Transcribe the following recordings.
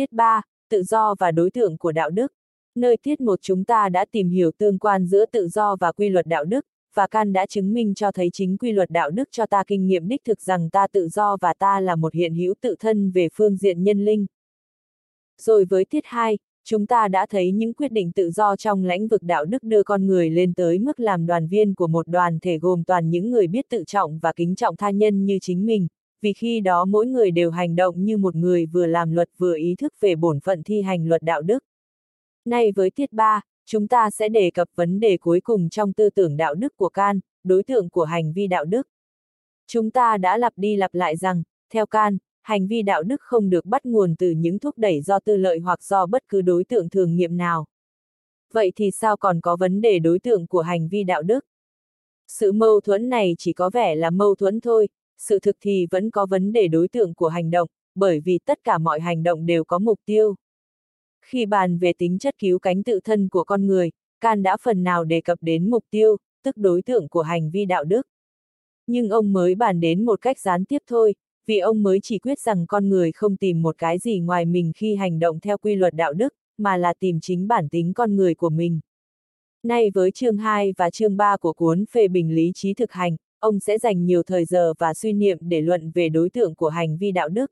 Tiết 3, tự do và đối tượng của đạo đức. Nơi tiết một chúng ta đã tìm hiểu tương quan giữa tự do và quy luật đạo đức, và Can đã chứng minh cho thấy chính quy luật đạo đức cho ta kinh nghiệm đích thực rằng ta tự do và ta là một hiện hữu tự thân về phương diện nhân linh. Rồi với tiết 2, chúng ta đã thấy những quyết định tự do trong lĩnh vực đạo đức đưa con người lên tới mức làm đoàn viên của một đoàn thể gồm toàn những người biết tự trọng và kính trọng tha nhân như chính mình, vì khi đó mỗi người đều hành động như một người vừa làm luật vừa ý thức về bổn phận thi hành luật đạo đức. Nay với tiết 3, chúng ta sẽ đề cập vấn đề cuối cùng trong tư tưởng đạo đức của Can, đối tượng của hành vi đạo đức. Chúng ta đã lặp đi lặp lại rằng, theo Can, hành vi đạo đức không được bắt nguồn từ những thúc đẩy do tư lợi hoặc do bất cứ đối tượng thường nghiệm nào. Vậy thì sao còn có vấn đề đối tượng của hành vi đạo đức? Sự mâu thuẫn này chỉ có vẻ là mâu thuẫn thôi, sự thực thì vẫn có vấn đề đối tượng của hành động, bởi vì tất cả mọi hành động đều có mục tiêu. Khi bàn về tính chất cứu cánh tự thân của con người, Can đã phần nào đề cập đến mục tiêu, tức đối tượng của hành vi đạo đức. Nhưng ông mới bàn đến một cách gián tiếp thôi, vì ông mới chỉ quyết rằng con người không tìm một cái gì ngoài mình khi hành động theo quy luật đạo đức, mà là tìm chính bản tính con người của mình. Nay với chương 2 và chương 3 của cuốn phê bình lý trí thực hành, ông sẽ dành nhiều thời giờ và suy niệm để luận về đối tượng của hành vi đạo đức.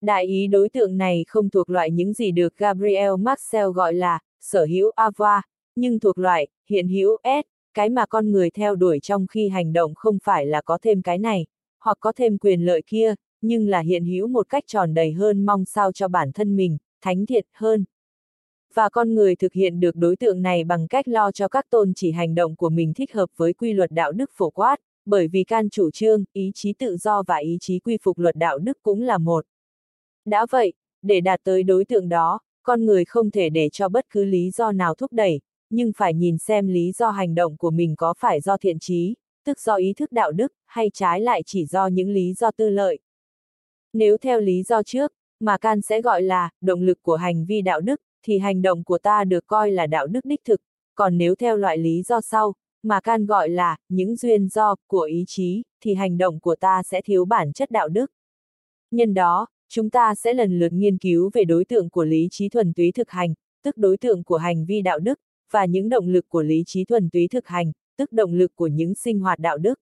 Đại ý đối tượng này không thuộc loại những gì được Gabriel Marcel gọi là sở hữu avoir, nhưng thuộc loại hiện hữu S, cái mà con người theo đuổi trong khi hành động không phải là có thêm cái này, hoặc có thêm quyền lợi kia, nhưng là hiện hữu một cách tròn đầy hơn mong sao cho bản thân mình, thánh thiệt hơn. Và con người thực hiện được đối tượng này bằng cách lo cho các tôn chỉ hành động của mình thích hợp với quy luật đạo đức phổ quát, bởi vì can chủ trương, ý chí tự do và ý chí quy phục luật đạo đức cũng là một. Đã vậy, để đạt tới đối tượng đó, con người không thể để cho bất cứ lý do nào thúc đẩy, nhưng phải nhìn xem lý do hành động của mình có phải do thiện trí, tức do ý thức đạo đức, hay trái lại chỉ do những lý do tư lợi. Nếu theo lý do trước, mà can sẽ gọi là động lực của hành vi đạo đức, thì hành động của ta được coi là đạo đức đích thực, còn nếu theo loại lý do sau, mà can gọi là những duyên do của ý chí, thì hành động của ta sẽ thiếu bản chất đạo đức. Nhân đó, chúng ta sẽ lần lượt nghiên cứu về đối tượng của lý trí thuần túy thực hành, tức đối tượng của hành vi đạo đức, và những động lực của lý trí thuần túy thực hành, tức động lực của những sinh hoạt đạo đức.